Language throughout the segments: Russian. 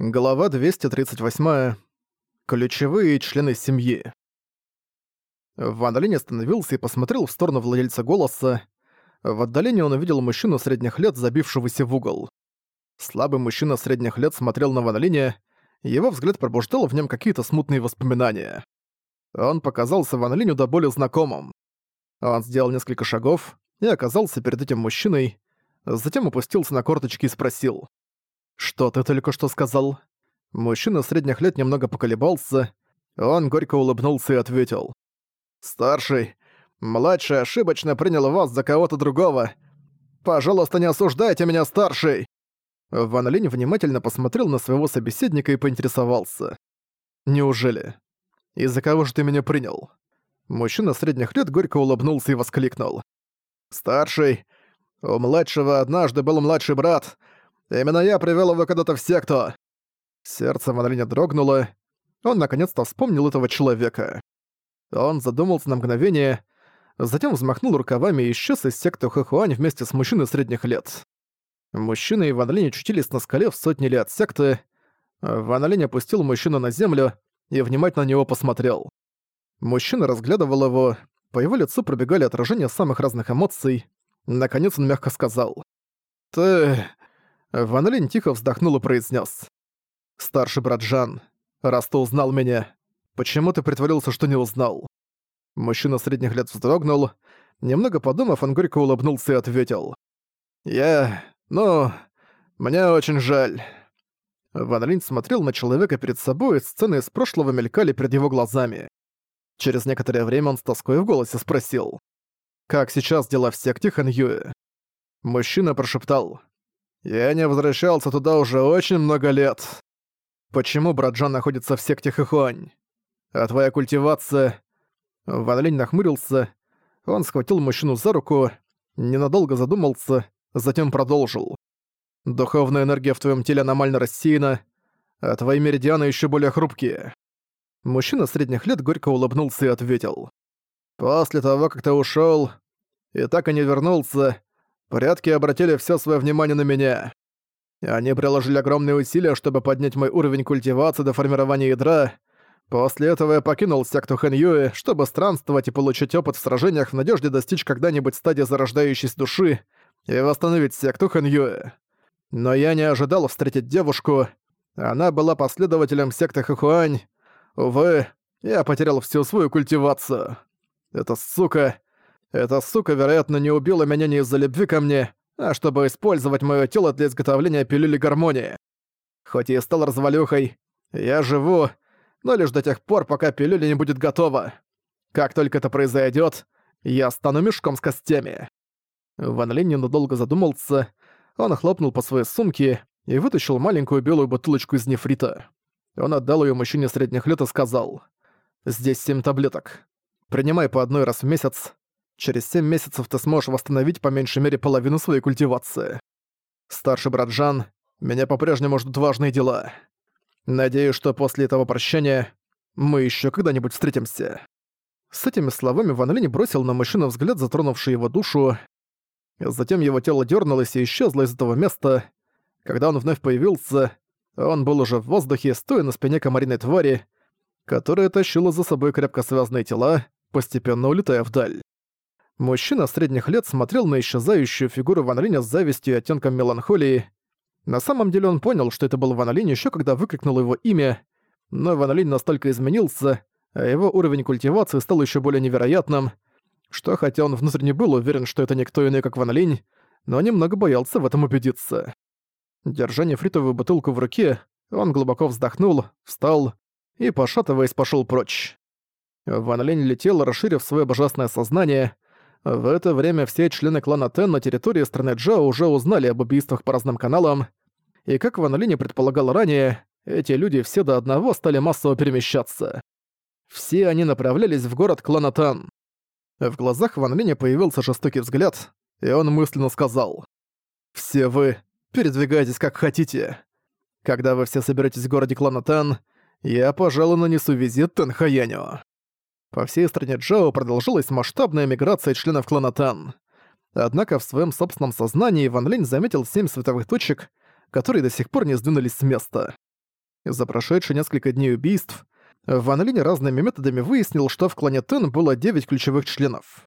Глава 238. Ключевые члены семьи. Ван Линь остановился и посмотрел в сторону владельца голоса. В отдалении он увидел мужчину средних лет, забившегося в угол. Слабый мужчина средних лет смотрел на Ван Линя, его взгляд пробуждал в нем какие-то смутные воспоминания. Он показался Ван Линю до боли знакомым. Он сделал несколько шагов и оказался перед этим мужчиной, затем опустился на корточки и спросил. «Что ты только что сказал?» Мужчина средних лет немного поколебался, он горько улыбнулся и ответил. «Старший, младший ошибочно принял вас за кого-то другого. Пожалуйста, не осуждайте меня, старший!» Ван Линь внимательно посмотрел на своего собеседника и поинтересовался. «Неужели? Из-за кого же ты меня принял?» Мужчина средних лет горько улыбнулся и воскликнул. «Старший, у младшего однажды был младший брат, Именно я привел его когда-то в секту!» Сердце Манолиня дрогнуло. Он наконец-то вспомнил этого человека. Он задумался на мгновение, затем взмахнул рукавами и исчез из секты Хэхуань вместе с мужчиной средних лет. Мужчина и Ван Линь очутились на скале в сотни лет секты. Ван Линь опустил мужчину на землю и внимательно на него посмотрел. Мужчина разглядывал его, по его лицу пробегали отражения самых разных эмоций. Наконец он мягко сказал. «Ты... Ван Линь тихо вздохнул и произнес: «Старший брат Жан, раз ты узнал меня, почему ты притворился, что не узнал?» Мужчина средних лет вздрогнул, немного подумав, он горько улыбнулся и ответил. «Я... ну... мне очень жаль». Ван Линь смотрел на человека перед собой, и сцены из прошлого мелькали перед его глазами. Через некоторое время он с тоской в голосе спросил. «Как сейчас дела в секте Хэн Юэ?» Мужчина прошептал. Я не возвращался туда уже очень много лет. Почему Браджан находится в секте Хэхуань? А твоя культивация...» Ван Линь нахмурился. Он схватил мужчину за руку, ненадолго задумался, затем продолжил. «Духовная энергия в твоем теле аномально рассеяна, а твои меридианы еще более хрупкие». Мужчина средних лет горько улыбнулся и ответил. «После того, как ты ушел и так и не вернулся, Порядки обратили все свое внимание на меня. Они приложили огромные усилия, чтобы поднять мой уровень культивации до формирования ядра. После этого я покинул секту Хэньюэ, чтобы странствовать и получить опыт в сражениях в надежде достичь когда-нибудь стадии зарождающейся души и восстановить секту Хэньюэ. Но я не ожидал встретить девушку. Она была последователем секты Хэхуань. Увы, я потерял всю свою культивацию. Эта сука эта сука, вероятно, не убила меня не из-за любви ко мне, а чтобы использовать моё тело для изготовления пилюли гармонии. Хоть и стал развалюхой, я живу, но лишь до тех пор, пока пилюля не будет готова. Как только это произойдет, я стану мешком с костями». Ван Линь ненадолго задумался, он хлопнул по своей сумке и вытащил маленькую белую бутылочку из нефрита. Он отдал ее мужчине средних лет и сказал, «Здесь семь таблеток. Принимай по одной раз в месяц. Через семь месяцев ты сможешь восстановить по меньшей мере половину своей культивации. Старший брат Жан, меня по-прежнему ждут важные дела. Надеюсь, что после этого прощения мы еще когда-нибудь встретимся». С этими словами Ван Линь бросил на мужчину взгляд, затронувший его душу. Затем его тело дернулось и исчезло из этого места. Когда он вновь появился, он был уже в воздухе, стоя на спине комариной твари, которая тащила за собой крепко связанные тела, постепенно улетая вдаль. Мужчина средних лет смотрел на исчезающую фигуру Ван Линя с завистью и оттенком меланхолии. На самом деле он понял, что это был Ван Линь ещё когда выкрикнул его имя, но Ван Линь настолько изменился, а его уровень культивации стал ещё более невероятным, что хотя он внутренне был уверен, что это никто иной, как Ван Линь, но немного боялся в этом убедиться. Держа нефритовую бутылку в руке, он глубоко вздохнул, встал и, пошатываясь, пошёл прочь. Ван Линь летел, расширив своё божественное сознание — в это время все члены клана Тен на территории страны Джао уже узнали об убийствах по разным каналам, и как Ван Линь предполагал ранее, эти люди все до одного стали массово перемещаться. Все они направлялись в город клана Тан. В глазах Ван Линя появился жестокий взгляд, и он мысленно сказал «Все вы передвигайтесь как хотите. Когда вы все соберетесь в городе клана Тан, я, пожалуй, нанесу визит Тенхаяню». По всей стране Джао продолжилась масштабная миграция членов клана Тан. Однако в своем собственном сознании Ван Линь заметил семь световых точек, которые до сих пор не сдвинулись с места. За прошедшие несколько дней убийств Ван Линь разными методами выяснил, что в клане Тен было 9 ключевых членов.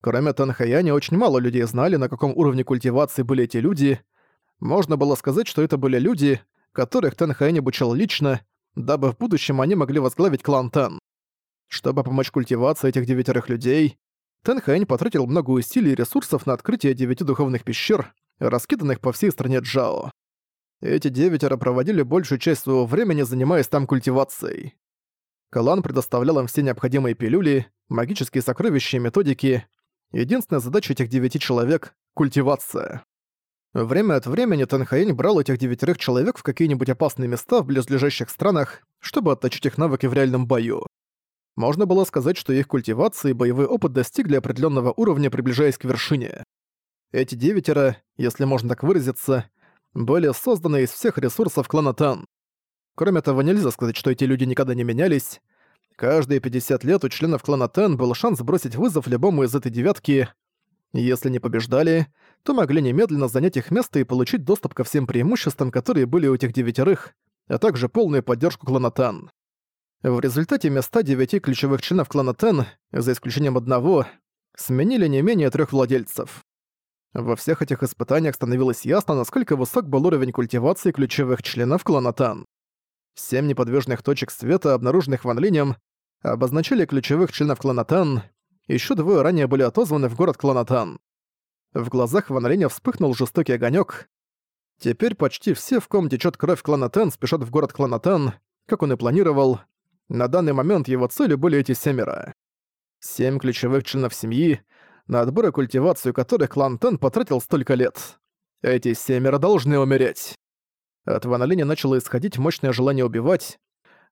Кроме Тэн Хаяни, очень мало людей знали, на каком уровне культивации были эти люди. Можно было сказать, что это были люди, которых Тэн Хаяни обучал лично, дабы в будущем они могли возглавить клан Тэн. Чтобы помочь культивации этих девятерых людей, Тэн Хэнь потратил много усилий и ресурсов на открытие девяти духовных пещер, раскиданных по всей стране Джао. Эти девятеро проводили большую часть своего времени, занимаясь там культивацией. Калан предоставлял им все необходимые пилюли, магические сокровища и методики. Единственная задача этих девяти человек — культивация. Время от времени Танхаэнь брал этих девятерых человек в какие-нибудь опасные места в близлежащих странах, чтобы отточить их навыки в реальном бою. Можно было сказать, что их культивация и боевой опыт достигли определенного уровня, приближаясь к вершине. Эти девятеро, если можно так выразиться, были созданы из всех ресурсов клана Тан. Кроме того, нельзя сказать, что эти люди никогда не менялись. Каждые 50 лет у членов клана Тен был шанс бросить вызов любому из этой девятки. Если не побеждали, то могли немедленно занять их место и получить доступ ко всем преимуществам, которые были у этих девятерых, а также полную поддержку клана Тен. В результате места девяти ключевых членов клана Тен, за исключением одного, сменили не менее трех владельцев. Во всех этих испытаниях становилось ясно, насколько высок был уровень культивации ключевых членов клана Тан. Семь неподвижных точек света, обнаруженных Ван Линем, обозначили ключевых членов клана Тан, еще двое ранее были отозваны в город клана Тан. В глазах Ван Линя вспыхнул жестокий огонек. Теперь почти все, в ком течет кровь клана Тан, спешат в город клана Тан, как он и планировал. На данный момент его целью были эти семеро. Семь ключевых членов семьи, на отбор и культивацию которых клан Тен потратил столько лет. Эти семеро должны умереть. От Ван Линя начало исходить мощное желание убивать,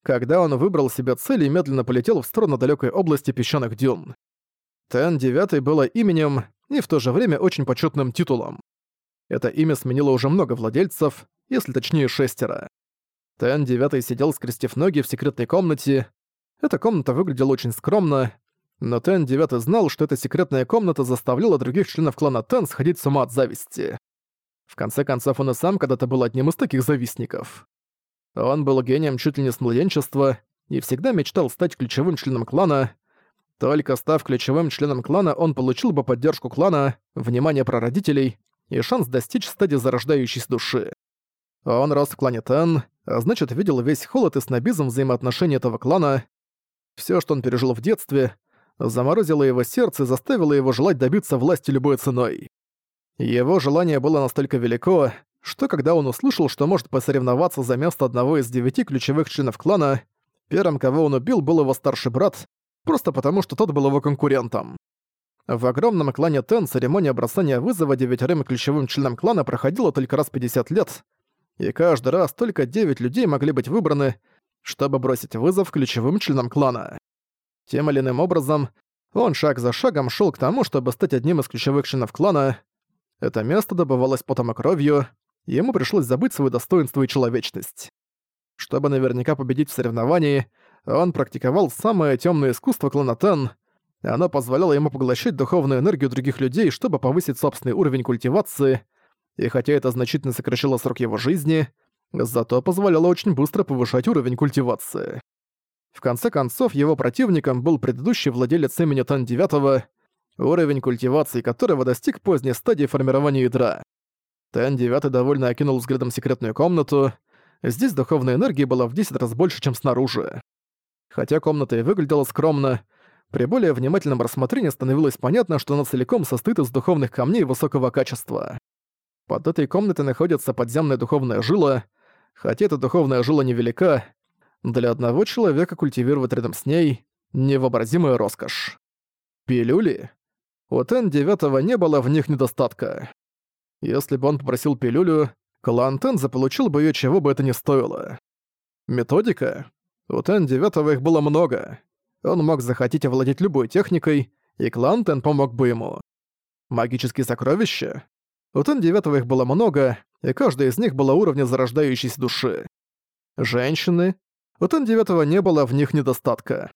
когда он выбрал себе цель и медленно полетел в сторону далекой области песчаных дюн. Тен Девятый было именем и в то же время очень почетным титулом. Это имя сменило уже много владельцев, если точнее шестеро. Тен Девятый сидел, скрестив ноги в секретной комнате. Эта комната выглядела очень скромно, но Тен Девятый знал, что эта секретная комната заставляла других членов клана Тен сходить с ума от зависти. В конце концов, он и сам когда-то был одним из таких завистников. Он был гением чуть ли не с младенчества и всегда мечтал стать ключевым членом клана. Только став ключевым членом клана, он получил бы поддержку клана, внимание прародителей и шанс достичь стадии зарождающейся души. Он рос в клане Тен, а значит, видел весь холод и снобизм взаимоотношений этого клана. Все, что он пережил в детстве, заморозило его сердце и заставило его желать добиться власти любой ценой. Его желание было настолько велико, что когда он услышал, что может посоревноваться за место одного из девяти ключевых членов клана, первым, кого он убил, был его старший брат, просто потому что тот был его конкурентом. В огромном клане Тен церемония бросания вызова девятерым ключевым членам клана проходила только раз 50 лет, и каждый раз только 9 людей могли быть выбраны, чтобы бросить вызов ключевым членам клана. Тем или иным образом, он шаг за шагом шел к тому, чтобы стать одним из ключевых членов клана, это место добывалось потом и кровью, и ему пришлось забыть свое достоинство и человечность. Чтобы наверняка победить в соревновании, он практиковал самое темное искусство клана Тен. Оно позволяло ему поглощать духовную энергию других людей, чтобы повысить собственный уровень культивации, и хотя это значительно сокращало срок его жизни, зато позволяло очень быстро повышать уровень культивации. В конце концов, его противником был предыдущий владелец имени Тен 9 уровень культивации которого достиг поздней стадии формирования ядра. Тен-9 довольно окинул взглядом секретную комнату. Здесь духовной энергии было в 10 раз больше, чем снаружи. Хотя комната и выглядела скромно, при более внимательном рассмотрении становилось понятно, что она целиком состоит из духовных камней высокого качества. Под этой комнатой находится подземная духовная жила, хотя эта духовная жила невелика, для одного человека культивировать рядом с ней — невообразимая роскошь. Пилюли? У Тен-9 не было в них недостатка. Если бы он попросил пилюлю, клан Тен заполучил бы её чего бы это ни стоило. Методика? У Тен-9 их было много. Он мог захотеть овладеть любой техникой, и клан Тен помог бы ему. Магические сокровища? У Тен-9 их было много, и каждая из них была уровня зарождающейся души. Женщины? У Тен-9 не было в них недостатка.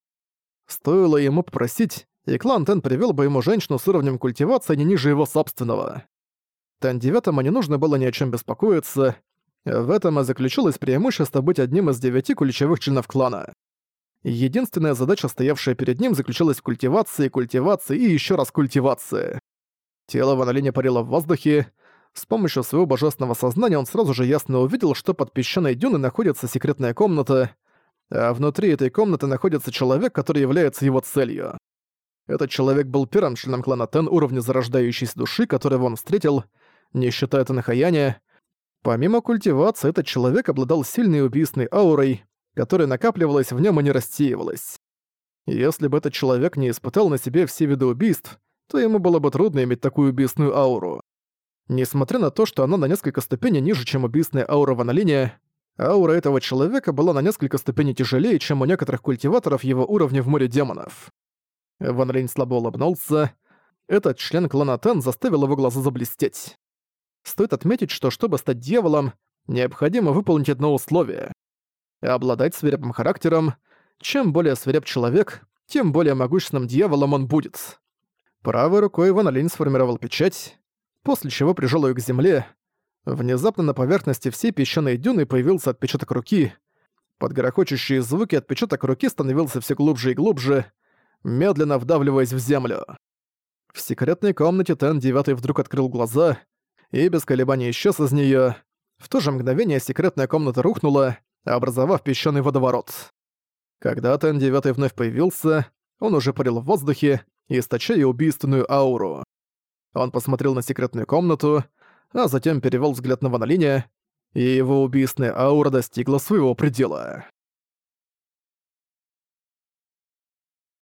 Стоило ему попросить, и клан Тен привел бы ему женщину с уровнем культивации не ниже его собственного. Тен девятому не нужно было ни о чем беспокоиться. В этом и заключилось преимущество быть одним из девяти ключевых членов клана. Единственная задача, стоявшая перед ним, заключалась в культивации, культивации и еще раз культивации. Тело Ван парило в воздухе. С помощью своего божественного сознания он сразу же ясно увидел, что под песчаной дюной находится секретная комната, а внутри этой комнаты находится человек, который является его целью. Этот человек был первым членом клана Тен уровня зарождающейся души, которого он встретил, не считая Танахаяня. Помимо культивации, этот человек обладал сильной убийственной аурой, которая накапливалась в нем и не рассеивалась. Если бы этот человек не испытал на себе все виды убийств, то ему было бы трудно иметь такую убийственную ауру. Несмотря на то, что она на несколько ступеней ниже, чем убийственная аура Ванолиния, аура этого человека была на несколько ступеней тяжелее, чем у некоторых культиваторов его уровня в море демонов. Ван слабо улыбнулся. Этот член клана Тен заставил его глаза заблестеть. Стоит отметить, что чтобы стать дьяволом, необходимо выполнить одно условие обладать свирепым характером. Чем более свиреп человек, тем более могущественным дьяволом он будет. Правой рукой Ван Линь сформировал печать, после чего прижал ее к земле. Внезапно на поверхности всей песчаной дюны появился отпечаток руки. Под грохочущие звуки отпечаток руки становился все глубже и глубже, медленно вдавливаясь в землю. В секретной комнате Тен Девятый вдруг открыл глаза и без колебаний исчез из нее. В то же мгновение секретная комната рухнула, образовав песчаный водоворот. Когда Тен Девятый вновь появился, он уже парил в воздухе, источая убийственную ауру. Он посмотрел на секретную комнату, а затем перевел взгляд на Ванолиня, и его убийственная аура достигла своего предела.